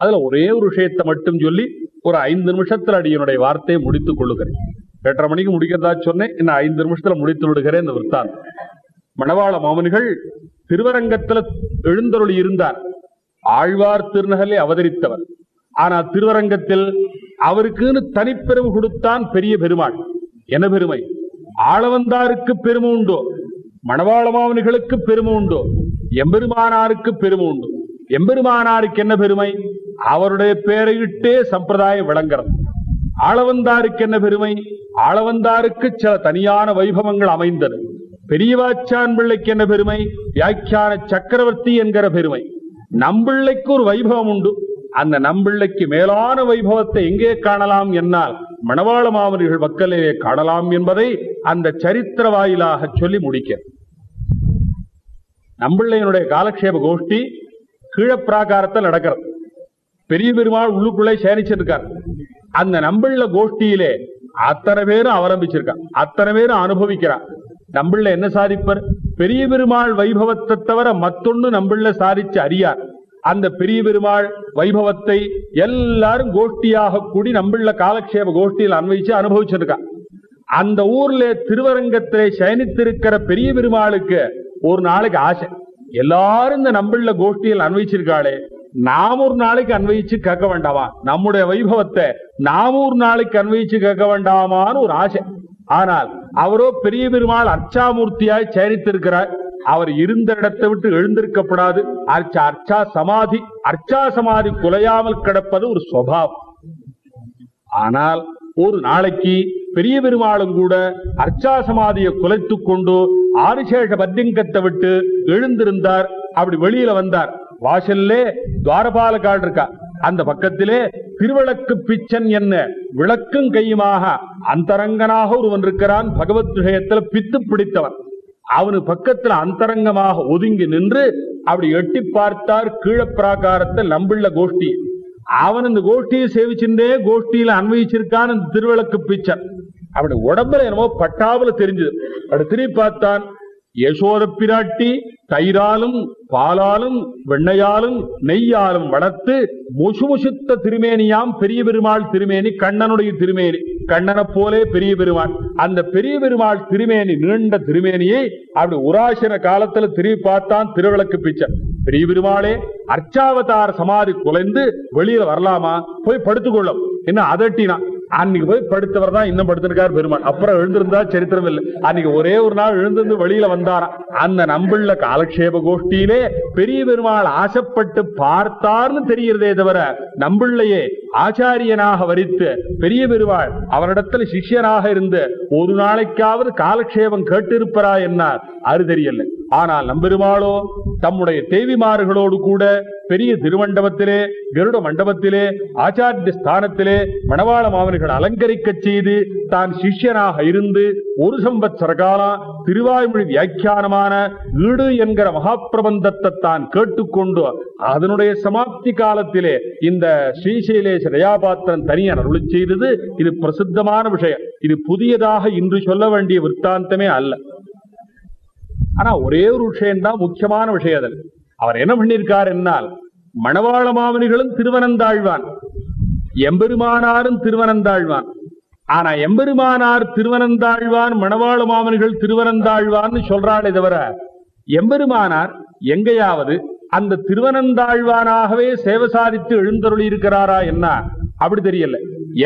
அதுல ஒரே ஒரு விஷயத்தை மட்டும் சொல்லி ஒரு ஐந்து நிமிஷத்துல அடியனுடைய வார்த்தையை முடித்துக் கொள்ளுகிறேன். எட்டரை மணிக்கு முடிக்கிறதா சொன்னேன் இன்னும் ஐந்து நிமிஷத்துல முடித்து விடுகிறேன் இந்த விற்த்தாந்தம் மணவாள மாமன்கள் திருவரங்கத்துல எழுந்தருளி இருந்தார். ஆழ்வார் திருநகலை அவதரித்தவர். ஆனா திருவரங்கத்தில் அவருக்குன்னு தனிப்பெருமை கொடுத்தான் பெரிய பெருமாள். என்ன பெருமை? ஆளவந்தாருக்கு பெருமை உண்டோ. மணவாளமாவன்களுக்கு பெருமை உண்டோ. எம்பெருமானாருக்கு பெருமை உண்டு. எம்பெருமானாருக்கு என்ன பெருமை? அவருடைய பெயரையிட்டே சம்பிரதாயம் விளங்குறது. ஆளவந்தாருக்கு என்ன பெருமை? ஆளவந்தாருக்கு சில தனியான வைபவங்கள் அமைந்தது. பெரியவாச்சான் பிள்ளைக்கு என்ன பெருமை? வியாக்கியான சக்கரவர்த்தி என்கிற பெருமை. நம்பிள்ளைக்கு ஒரு வைபவம் உண்டு. அந்த நம்பிள்ளைக்கு மேலான வைபவத்தை எங்கே காணலாம் என்னால் மணவாள மாமனிகள் மக்களிலே காணலாம் என்பதை அந்த சரித்திர வாயிலாக சொல்லி முடிக்க நம்பிள்ளையனுடைய காலக்ஷேப கோஷ்டி கீழப்பிராகாரத்தில் நடக்கிறது. பெரிய பெருமாள் உள்ளுக்குள்ளே சேனிச்சிருக்கார். அந்த நம்பிள்ள கோஷ்டியிலே அத்தனை பேரும் அவலம்பிச்சிருக்கான் அத்தனை பேரும் அனுபவிக்கிறான் நம்பிள்ள என்ன சாதிப்பர்? பெரிய பெருமாள் வைபவத்தை தவிர மத்தொன்னு நம்பிள்ள சாதிச்சு அறியார். அந்த பெரிய பெருமாள் வைபவத்தை எல்லாரும் கோஷ்டியாக கூடி நம்பிள்ள காலக்ஷேப கோஷ்டியில் அன்வைச்சு அனுபவிச்சிருக்கான் அந்த ஊர்ல திருவரங்கத்திலே சயனித்திருக்கிற பெரிய பெருமாளுக்கு ஒரு நாளைக்கு ஆசை. எல்லாரும் இந்த நம்பிள்ள கோஷ்டியில் அன்வைச்சிருக்காளே நாம் ஒரு நாளைக்கு அன்வயிச்சு கேட்க வேண்டாமா? நம்முடைய வைபவத்தை நாம் ஒரு நாளைக்கு அன்வயிச்சு கேட்க வேண்டாமான்னு ஒரு ஆசை. ஆனால் அவரோ பெரிய பெருமாள் அர்ச்சாமூர்த்தியாய் சேரித்திருக்கிறார். அவர் இருந்த இடத்தை விட்டு எழுந்திருக்கப்படாது. அர்ச்சா அர்ச்சா சமாதி அர்ச்சா சமாதி குலையாமல் கிடப்பது ஒரு சுவாவம். ஆனால் ஒரு நாளைக்கு பெரிய பெருமாளும் கூட அர்ச்சா சமாதியை குலைத்துக் கொண்டு ஆதிசேஷ பத்தியங்கத்தை விட்டு எழுந்திருந்தார். அப்படி வெளியில வந்தார். வாசல்லே துவாரபாலகால் இருக்கா? அந்த பக்கத்திலே திருவிளக்கு பிச்சன் என்ன? விளக்கும் கையுமாக அந்தரங்கனாக ஒருவன் இருக்கிறான். பகவத் விஷயத்துல பித்து பிடித்தவன். அவனு பக்கத்துல அந்தரங்கமாக ஒதுங்கி நின்று அப்படி எட்டி பார்த்தார் கீழப்பிராகாரத்தை நம்பிள்ள கோஷ்டி. அவன் இந்த கோஷ்டியை சேவிச்சுட்டே கோஷ்டியில அன்வயிச்சிருக்கான் இந்த திருவிளக்கு பிச்சன். அப்படி உடம்புல என்னமோ பட்டாவுல தெரிஞ்சது. அப்படி திரும்பி பார்த்தான். யசோத பிராட்டி தயிராலும் பாலாலும் வெண்ணையாலும் நெய்யாலும் வளர்த்து முசுமுசுத்த திருமேனியாம் பெரிய பெருமாள் திருமேனி கண்ணனுடைய திருமேனி கண்ணனை போலே பெரிய பெருமாள் அந்த பெரிய பெருமாள் திருமேனி நீண்ட திருமேனியை அப்படி உராசன காலத்துல திரும்பி பார்த்தான் திருவிளக்கு பிச்சை. பெரிய பெருமாளே அர்ச்சாவதார சமாதி குலைந்து வெளியில வரலாமா? போய் படுத்துக்கொள்ளும். என்ன அதட்டினா? அன்னைக்கு போய் படுத்தவர் தான் இன்னும் படுத்திருக்காரு பெருமாள் அப்புறம் எழுந்திருந்தா சரித்திரம் இல்லை. அன்னைக்கு ஒரே ஒரு நாள் எழுந்திருந்து வெளியில வந்தாராம் அந்த நம்புள்ள காலக்ஷேப கோஷ்டியிலே பெரிய பெருமாள் ஆசைப்பட்டு பார்த்தார்னு தெரிகிறதே தவிர நம்புள்ளையே ஆச்சாரியனாக வரித்து பெரிய பெருமாள் அவரிடத்துல சிஷ்யனாக இருந்து ஒரு நாளைக்காவது காலக்ஷேபம் கேட்டிருப்பரா என்னார் அது தெரியல ஆனால் நம்பெருமாளோ தம்முடைய தேவிமார்களோடு கூட பெரிய திருமண்டபத்திலே கருட மண்டபத்திலே ஆச்சாரிய ஸ்தானத்திலே மணவாள மாவன்கள் அலங்கரிக்கச் செய்து தான் சிஷ்யனாக இருந்து ஒரு சம்பத்சர காலம் திருவாய்மொழி வியாக்கியானமான ஈடு என்கிற மகாப்பிரபந்தத்தை தான் கேட்டுக்கொண்டு அதனுடைய சமாப்தி காலத்திலே இந்த ஸ்ரீசைலேஷ தயாபாத்திரன் தனியார் அருளி செய்தது இது பிரசித்தமான விஷயம். இது புதியதாக இன்று சொல்ல வேண்டிய விற்த்தாந்தமே அல்ல. ஆனா ஒரே ஒரு விஷயம்தான் முக்கியமான விஷயம் அதில். அவர் என்ன பண்ணியிருக்கார் என்னால் மணவாள மாமனிகளும் திருவனந்தாழ்வான். எம்பெருமானாரும் திருவனந்தாழ்வான். ஆனா எம்பெருமானார் திருவனந்தாழ்வான் மணவாள மாமனிகள் திருவனந்தாழ்வான்னு சொல்றாளே தவிர எம்பெருமானார் எங்கேயாவது அந்த திருவனந்தாழ்வானாகவே சேவை சாதித்து எழுந்தருளி இருக்கிறாரா என்ன? அப்படி தெரியல.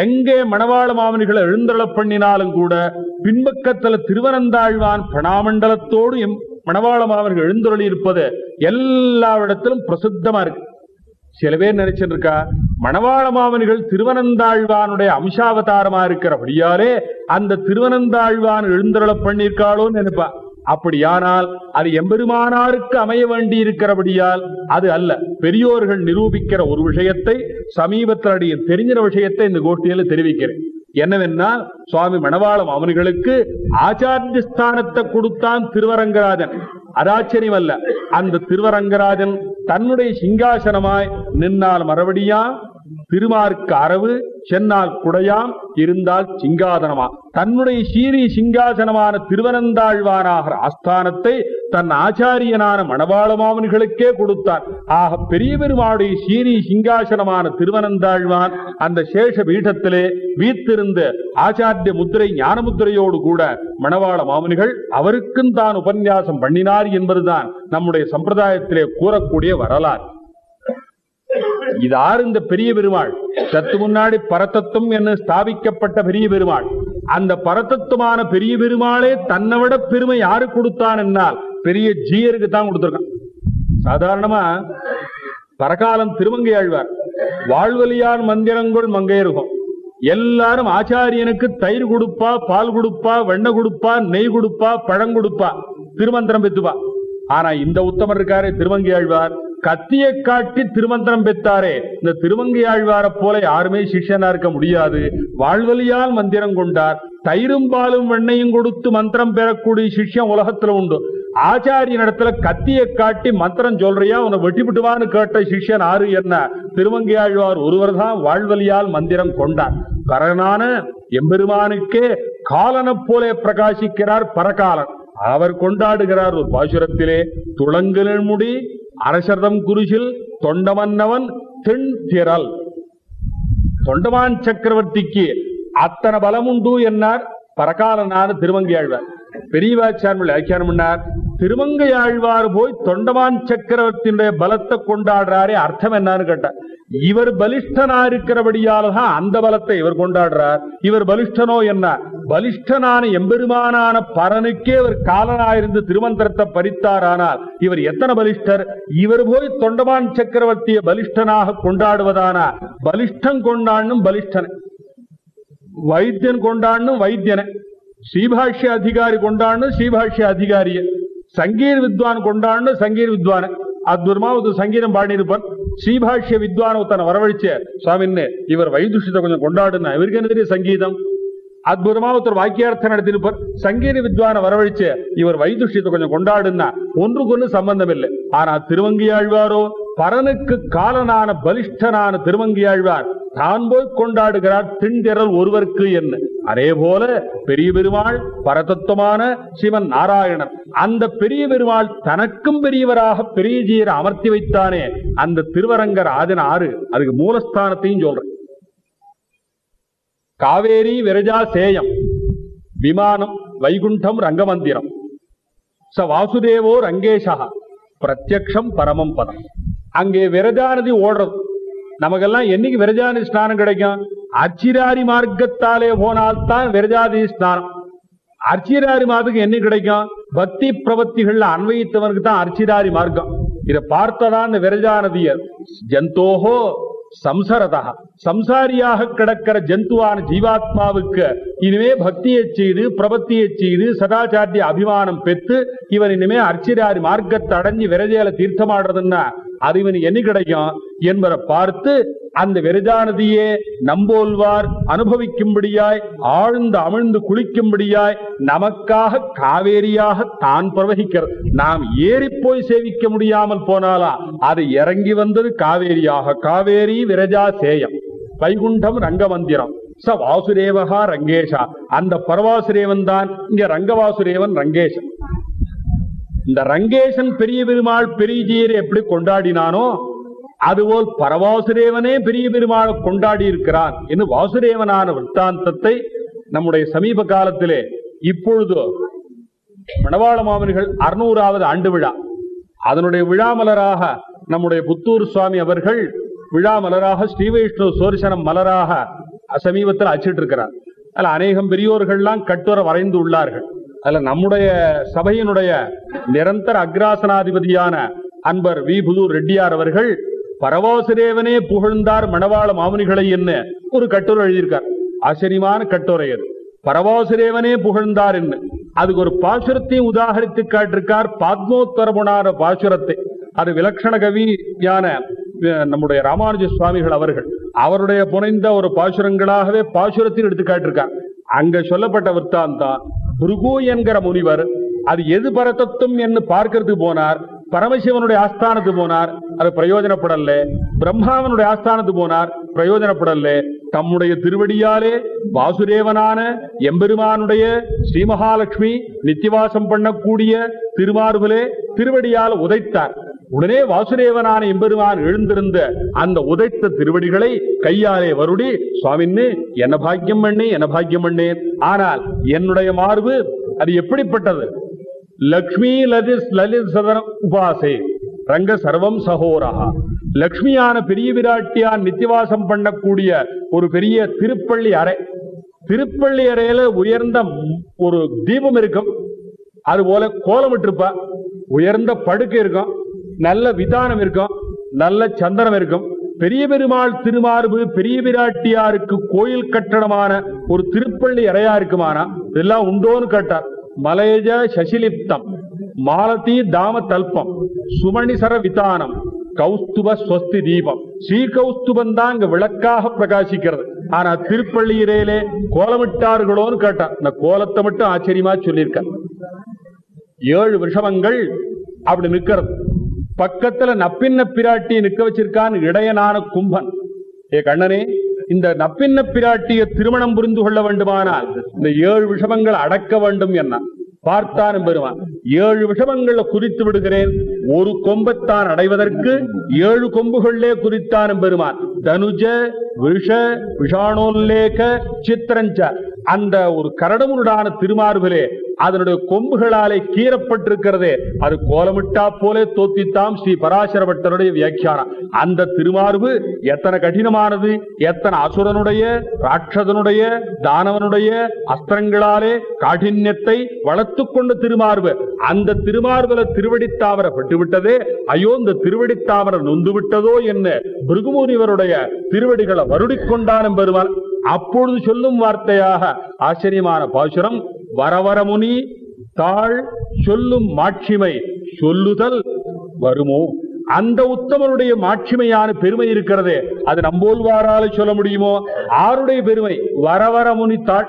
எங்கே மணவாள மாமனிகளை எழுந்தருள பண்ணினாலும் கூட பின்பக்கத்துல திருவனந்தாழ்வான் பிரணாமண்டலத்தோடு எம் மணவாள மாமனிகள் எழுந்தருளி இருப்பது எல்லா இடத்திலும் பிரசித்தமா இருக்கு. சில பேர் நினைச்சிட்டு இருக்கா மணவாள மாமனிகள் திருவனந்தாழ்வானுடைய அம்சாவதாரமா இருக்கிறபடியாலே அந்த திருவனந்தாழ்வான் எழுந்தருள பண்ணியிருக்காளோன்னு நினைப்பா. அப்படியானால் அது எம்பெருமானாருக்கு அமைய வேண்டி இருக்கிறபடியால் அது அல்ல. பெரியோர்கள் நிரூபிக்கிற ஒரு விஷயத்தை சமீபத்தில் அடியில் தெரிஞ்ச விஷயத்தை இந்த கோஷ்டியில தெரிவிக்கிறேன். என்னவென்றால் சுவாமி மணவாளம் அவர்களுக்கு ஆச்சாரிய ஸ்தானத்தை கொடுத்தான் திருவரங்கராஜன். அதாச்சரியம் அல்ல அந்த திருவரங்கராஜன் தன்னுடைய சிங்காசனமாய் நின்னால் மறுபடியாம் திருமார்க்கு அரவு சென்னால் குடையாம் இருந்தால் சிங்காதனமா. தன்னுடைய சீரி சிங்காசனமான திருவனந்தாழ்வானாகிற ஆஸ்தானத்தை தன் ஆச்சாரியனான மணவாளமாமன்களுக்கே கொடுத்தார் ஆக பெரிய பெருமாளுடைய சீனி சிங்காசனமான திருவனந்தாழ்வான் அந்த சேஷ பீடத்திலே வீத்திருந்த ஆச்சாரிய முத்திரை ஞான முத்திரையோடு கூட மணவாள மாமனிகள் அவருக்கும் தான் உபன்யாசம் பண்ணினார் என்பதுதான் நம்முடைய சம்பிரதாயத்திலே கூறக்கூடிய வரலாறு. இது ஆறு இந்த பெரிய பெருமாள் சத்து முன்னாடி பரதத்துவம் என்று ஸ்தாபிக்கப்பட்ட பெரிய பெருமாள் அந்த பரதத்துவமான பெரிய பெருமாளே தன்னை விட பெருமை யாரு கொடுத்தான் என்னால் பெரிய ஜீயருக்கு தான் கொடுத்திருக்கான். சாதாரணமா பரகாலம் திருமங்கை ஆழ்வார் வாழ்வலியான் மந்திரங்கொள் மங்கையருகும் எல்லாரும் ஆச்சாரியனுக்கு தயிர் கொடுப்பா பால் கொடுப்பா வெண்ண கொடுப்பா நெய் கொடுப்பா பழம் கொடுப்பா திருமந்திரம் பெத்துவா ஆனா இந்த உத்தமர் இருக்காரு திருமங்கை ஆழ்வார் கத்தியை காட்டி திருமந்திரம் பெற்றாரே இந்த திருமங்கை ஆழ்வாரை போல யாருமே சிஷ்யனா இருக்க முடியாது. வாழ்வழியால் மந்திரம் கொண்டார் தயிரும் பாலும் வெண்ணையும் கொடுத்து மந்திரம் பெறக்கூடிய சிஷ்யம் உலகத்துல உண்டு. ஆச்சாரியனிடத்துல கத்தியை காட்டி மந்திரம் சொல்றியா? உன்னை வெட்டிவிட்டுவான்னு கேட்ட சிஷ்யன் ஆறு என்ன? திருவங்கியாழ்வார் ஆழ்வார் ஒருவர் தான் வாழ்வலியால் மந்திரம் கொண்டார். கரனான எம்பெருமானுக்கே காலனை போலே பிரகாசிக்கிறார் பரகாலன். அவர் கொண்டாடுகிறார் ஒரு பாசுரத்திலே. துளங்கலின் முடி அரசர்தம் குருசில் தொண்டமன்னவன் தென் திரல் தொண்டமான் சக்கரவர்த்திக்கு அத்தனை பலமுண்டு என்னார்? பரகாலனான திருவங்கியாழ்வார் ஆழ்வார். பெரியவாச்சார்மல் வியாக்கியானம் பண்ணார். திருமங்கை ஆழ்வார் போய் தொண்டமான் சக்கரவர்த்தியுடைய பலத்தை கொண்டாடுறாரே அர்த்தம் என்னன்னு கேட்டார் இவர் பலிஷ்டனா இருக்கிறபடியால தான் அந்த பலத்தை இவர் கொண்டாடுறார். இவர் பலிஷ்டனோ என்ன? பலிஷ்டனான எம்பெருமானான பரனுக்கே இவர் காலனாயிருந்து திருமந்திரத்தை பறித்தாரானால் இவர் எத்தனை பலிஷ்டர்? இவர் போய் தொண்டமான் சக்கரவர்த்தியை பலிஷ்டனாக கொண்டாடுவதானா? பலிஷ்டம் கொண்டாடணும் பலிஷ்டன். வைத்தியன் கொண்டாடணும் வைத்தியனை. ஸ்ரீபாஷ்ய அதிகாரி கொண்டாடணும் ஸ்ரீபாஷ்ய அதிகாரியை. சங்கீத வித்வான் கொண்டாடணும் சங்கீத வித்வான். அத்புதமா ஒரு சங்கீதம் பாடியிருப்பான். ஸ்ரீபாஷ்ய வித்வான ஒருத்தனை வரவழைச்ச சுவாமின்னு இவர் வைதுஷத்தை கொஞ்சம் கொண்டாடுனா இவருக்கு என்ன தெரியும் சங்கீதம்? அற்புதமா ஒருத்தர் வாக்கியார்த்தம் நடத்திருப்பார் சங்கீத வித்வான வரவழைச்ச இவர் வைதுஷ்யத்தை கொஞ்சம் கொண்டாடுனா ஒன்றுக்கு ஒன்று சம்பந்தம் இல்லை ஆனா திருவங்கியாழ்வாரோ பரனுக்கு காலனான பலிஷ்டனான திருவங்கியாழ்வார் தான் போய் கொண்டாடுகிறார் திண்டிரல் ஒருவருக்கு என்ன? அதே போல பெரிய பெருமாள் பரதத்துவமான சிவன் நாராயணன் அந்த பெரிய பெருமாள் தனக்கும் பெரியவராக பெரிய ஜீர அமர்த்தி வைத்தானே அந்த திருவரங்கர் ஆதின ஆறு அதுக்கு மூலஸ்தானத்தையும் சொல்றேன் காவேரி விரஜா சேயம் விமானம் வைகுண்டம் ரங்கமந்திரம் ச வாசுதேவோ ரங்கேஷா பிரத்யக்ஷம் பரமம் பதம். அங்கே விரஜா நதி ஓடுறது. நமக்கெல்லாம் என்னைக்கு விரஜா நதி ஸ்நானம் கிடைக்கும்? அர்ச்சிராரி மார்க்கத்தாலே போனால்தான் விரஜாதி ஸ்நானம். அர்ச்சிராரி மார்க்கு என்ன கிடைக்கும்? பக்தி பிரபத்திகள்ல அன்வயித்தவனுக்கு தான் அர்ச்சிராரி மார்க்கம். இதை பார்த்ததான் இந்த விரஜா நதியர் ஜந்தோஹோ சம்சரதா சம்சாரியாக கிடக்கிற ஜந்துவான ஜீவாத்மாவுக்கு இனிமே பக்தியை செய்து பிரபத்தியை செய்து சதாச்சாரிய அபிமானம் பெற்று இவன் இனிமே அர்ச்சிராரி மார்க்கத்தை அடைஞ்சு விரஜையில தீர்த்தமாடுறதுன்னா அது என்ன கிடைக்கும் என்பதை பார்த்து அந்த விரஜானதியே நம்போல்வார் அனுபவிக்கும்படியாய் ஆழ்ந்து அமிழ்ந்து குளிக்கும்படியாய் நமக்காக காவேரியாக தான் பிரவகிக்கிறது நாம் ஏறி போய் சேவிக்க முடியாமல் போனாலா அது இறங்கி வந்தது காவேரியாக. காவேரி விரஜா சேயம். வைகுண்டம் ரங்கமந்திரம். ச வாசுதேவகா ரங்கேஷா அந்த பரவாசுரேவன் தான் இங்க ரங்கவாசுரேவன் ரங்கேஷன் இந்த ரங்கேசன் பெரிய பெருமாள் பெரியஜியரை எப்படி கொண்டாடினானோ அதுபோல் பரவாசுரேவனே பெரிய பெருமாளை கொண்டாடி இருக்கிறான் என்று வாசுதேவனான விற்த்தாந்தத்தை நம்முடைய சமீப காலத்திலே இப்பொழுது மணவாள மாமன்கள் அறுநூறாவது ஆண்டு விழா. அதனுடைய விழா மலராக நம்முடைய புத்தூர் சுவாமி அவர்கள் விழா மலராக ஸ்ரீ வைஷ்ணவ சோரிசனம் மலராக சமீபத்தில் அச்சிட்டு இருக்கிறார் அதில் அநேகம் பெரியோர்கள்லாம் கட்டுரை வரைந்து உள்ளார்கள். அதுல நம்முடைய சபையினுடைய நிரந்தர அக்ராசனாதிபதியான அன்பர் வி. புதூர் ரெட்டியார் அவர்கள் பரவாசுரேவனே புகழ்ந்தார் மணவாள மாமுனிகளை என்ன ஒரு கட்டுரை எழுதியிருக்கார். ஆச்சரியமான கட்டுரை அது. பரவாசுரேவனே புகழ்ந்தார் என்ன அதுக்கு ஒரு பாசுரத்தையும் உதாகரித்து காட்டிருக்கார் பாத்மோத்தரபுணார பாசுரத்தை. அது விலட்சண கவியான நம்முடைய ராமானுஜ சுவாமிகள் அவர்கள். அவருடைய புனைந்த ஒரு பாசுரங்களாகவே பாசுரத்தில் எடுத்து காட்டிருக்கார். அங்க சொல்லப்பட்ட விற்த்தாந்தம் புருகு என்கிற முனிவர் அது எது பரதத்துவம் என்று பார்க்கறதுக்கு போனார் பரமசிவனுடைய ஆஸ்தானத்துக்கு போனார் அது பிரயோஜனப்படல. பிரம்மாவனுடைய ஆஸ்தானத்துக்கு போனார் பிரயோஜனப்படல. தம்முடைய திருவடியாலே வாசுதேவனான எம்பெருமானுடைய ஸ்ரீ மகாலட்சுமி நித்தியவாசம் பண்ணக்கூடிய திருமார்புலே திருவடியால் உதைத்தார். உடனே வாசுதேவனான எம்பெருமான் எழுந்திருந்த அந்த உதைத்த திருவடிகளை கையாலே வருடி சுவாமின்னு என்ன பாக்கியம் பண்ணே என்ன பாக்கியம் பண்ணேன் ஆனால் என்னுடைய மார்பு அது எப்படிப்பட்டது? லக்ஷ்மி லலித் லலித் சதன உபாசே ரங்க சர்வம் சகோரஹா. லக்ஷ்மியான பெரிய விராட்டியான் நித்திவாசம் பண்ணக்கூடிய ஒரு பெரிய திருப்பள்ளி அறை. திருப்பள்ளி அறையில உயர்ந்த ஒரு தீபம் இருக்கும். அது போல கோலமிட்டிருப்பா உயர்ந்த படுக்கை இருக்கும். நல்ல விதானம் இருக்கும் நல்ல சந்தனம் இருக்கும். பெரிய பெருமாள் திருமார்பு பெரிய விராட்டியாருக்கு கோயில் கட்டடமான ஒரு திருப்பள்ளி அறையா இருக்குமானா? இதெல்லாம் உண்டோன்னு கேட்டார். மலையஜ சசிலிப்தம் மாலதி தாம தல்பம் சுமணிசர விதானம் கௌஸ்துப ஸ்வஸ்தி தீபம். ஸ்ரீ கௌஸ்துபம் தான் இங்க விளக்காக பிரகாசிக்கிறது. ஆனா திருப்பள்ளியிலே கோலமிட்டார்களோன்னு கேட்டார். இந்த கோலத்தை மட்டும் ஆச்சரியமா சொல்லியிருக்க ஏழு விஷமங்கள் அப்படி நிற்கிறது. பக்கத்துல நப்பின்ன பிராட்டி நிக்க வச்சிருக்கான் இடையனான கும்பன். ஏ கண்ணனே இந்த நப்பின்ன பிராட்டியை திருமணம் புரிந்து கொள்ள வேண்டுமானால் இந்த ஏழு விஷமங்கள் அடக்க வேண்டும் என்ன பார்த்தான் பெறுவான் ஏழு விஷமங்களை குறித்து விடுகிறேன். ஒரு கொம்பத்தான் அடைவதற்கு ஏழு கொம்புகளிலே குறித்தான் பெருமான். தனுஜ விஷ விஷாணோல்லேக சித்திரஞ்ச. அந்த ஒரு கரடமுருடான திருமார்பிலே அதனுடைய கொம்புகளாலே கீறப்பட்டிருக்கிறதே. அது கோலமிட்டா போலே தோத்தித்தாம் ஸ்ரீ பராசரபட்டருடைய வியாக்கியானம். அந்த திருமார்பு எத்தனை கடினமானது எத்தனை அசுரனுடைய ராட்சதனுடைய தானவனுடைய அஸ்திரங்களாலே காடின்யத்தை வளர்த்து கொண்ட திருமார்பு. அந்த திருமார்பல திருவடித்தாமரை பட்டுவிட்டதே. ஐயோ இந்த திருவடித்தாவர நொந்து விட்டதோ என்ன? பிருகுமுனிவருடைய திருவடிகளை வருடிக்கொண்டான் பெருமான். அப்பொழுது சொல்லும் வார்த்தையாக ஆச்சரியமான பாசுரம் வரவரமுனி தாழ் சொல்லும் மாட்சிமை சொல்லுதல் வருமோ? அந்த உத்தமனுடைய மாட்சிமையான பெருமை இருக்கிறதே. அது நம்போல்வாரால சொல்ல முடியுமோ? ஆருடைய பெருமை? வரவரமுனி தாழ்.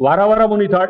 வரவரமுனி தாழ்.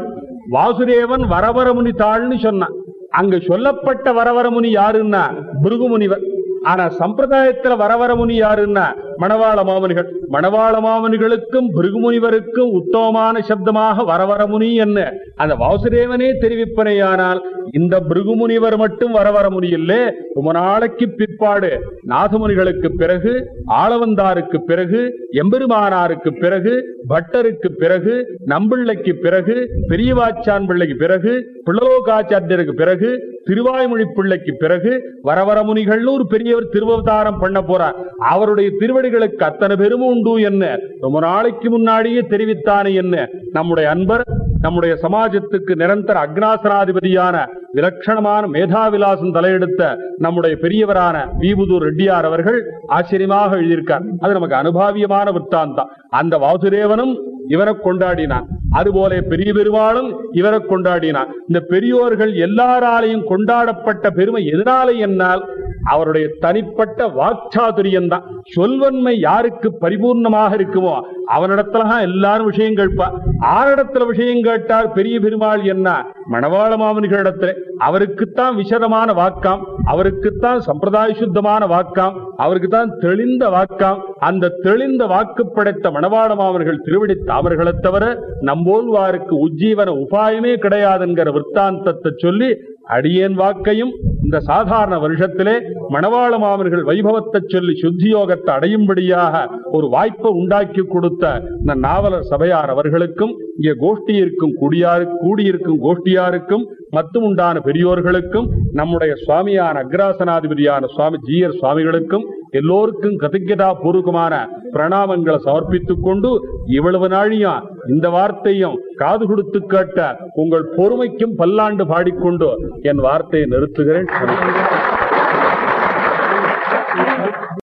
வாசுதேவன் வரவரமுனி தாள்னு சொன்னான். அங்க சொல்லப்பட்ட வரவரமுனி யாருன்னா? பிருகுமுனிவர். ஆனா சம்பிரதாயத்துல வரவரமுனி யாருன்னா மணவாள மாமனிகள். மணவாள மாமனிகளுக்கும் பிருகுமுனிவருக்கும் உத்தமமான சப்தமாக வரவரமுனி என்ன? அந்த வாசுதேவனே தெரிவிப்பனையானால் இந்த பிருகுமுனிவர் மட்டும் வர இல்லே ரொம்ப நாளைக்கு பிற்பாடு நாதமுனிகளுக்கு பிறகு ஆளவந்தாருக்கு பிறகு எம்பெருமானாருக்கு பிறகு பட்டருக்கு பிறகு நம்பிள்ளைக்கு பிறகு பெரியவாச்சான் பிள்ளைக்கு பிறகு பிள்ளலோகாச்சாரியருக்கு பிறகு திருவாய்மொழி பிள்ளைக்கு பிறகு வரவரமுனிகள்னு ஒரு பெரியவர் திருவதாரம் பண்ண போறார். அவருடைய திருவடிகளுக்கு அத்தனை பெருமை உண்டு என்ன? ரொம்ப நாளைக்கு முன்னாடியே தெரிவித்தானே என்ன? நம்முடைய அன்பர் நம்முடைய சமாஜத்துக்கு நிரந்தர அக்னாசனாதிபதியான விலட்சணமான மேதாவிலாசம் தலையெடுத்த நம்முடைய பெரியவரான வீபுதூர் ரெட்டியார் அவர்கள் ஆச்சரியமாக எழுதியிருக்கார். அது நமக்கு அனுபாவியமான விற்த்தாந்தம். அந்த வாசுதேவனும் இவரை கொண்டாடினான். அதுபோல பெரிய பெருமாளும் இவரை கொண்டாடினான். இந்த பெரியோர்கள் எல்லாராலையும் கொண்டாடப்பட்ட பெருமை எதனால என்னால்? அவருடைய தனிப்பட்ட வாக்சாதுரியம் தான். சொல்வன்மை யாருக்கு பரிபூர்ணமாக இருக்குமோ அவனிடத்துலதான் எல்லாரும் விஷயம் கேட்பா. ஆரிடத்துல விஷயம் கேட்டார் பெரிய பெருமாள் என்ன? மணவாள மாமனிகளிடத்துல அவருக்குத்தான் விசதமான வாக்காம் அவருக்குத்தான் சம்பிரதாய சுத்தமான வாக்காம் அவருக்குத்தான் தெளிந்த வாக்காம். அந்த தெளிந்த வாக்கு படைத்த மணவாள மாமன்கள் திருவிடி தாமர்களை தவிர நம்போல்வாருக்கு உஜ்ஜீவன உபாயமே கிடையாது என்கிற விற்த்தாந்தத்தை சொல்லி அடியேன் வாக்கையும் இந்த சாதாரண வருஷத்திலே மணவாள மாமன்கள் வைபவத்தை சொல்லி சுத்தியோகத்தை அடையும்படியாக ஒரு வாய்ப்பை உண்டாக்கி கொடுத்த இந்த நாவலர் சபையார் அவர்களுக்கும் இங்கே கோஷ்டி இருக்கும் குடியாரு கூடியிருக்கும் கோஷ்டியாருக்கும் மத்தும் உண்டான பெரியோர்களுக்கும் நம்முடைய சுவாமியான அக்ராசனாதிபதியான சுவாமி ஜீயர் சுவாமிகளுக்கும் எல்லோருக்கும் கதைக்கதா பூர்வகமான பிரணாமங்களை சமர்ப்பித்துக் கொண்டு இவ்வளவு நாழியும் இந்த வார்த்தையும் காது கொடுத்து கேட்ட உங்கள் பொறுமைக்கும் பல்லாண்டு பாடிக்கொண்டு என் வார்த்தையை நிறுத்துகிறேன்.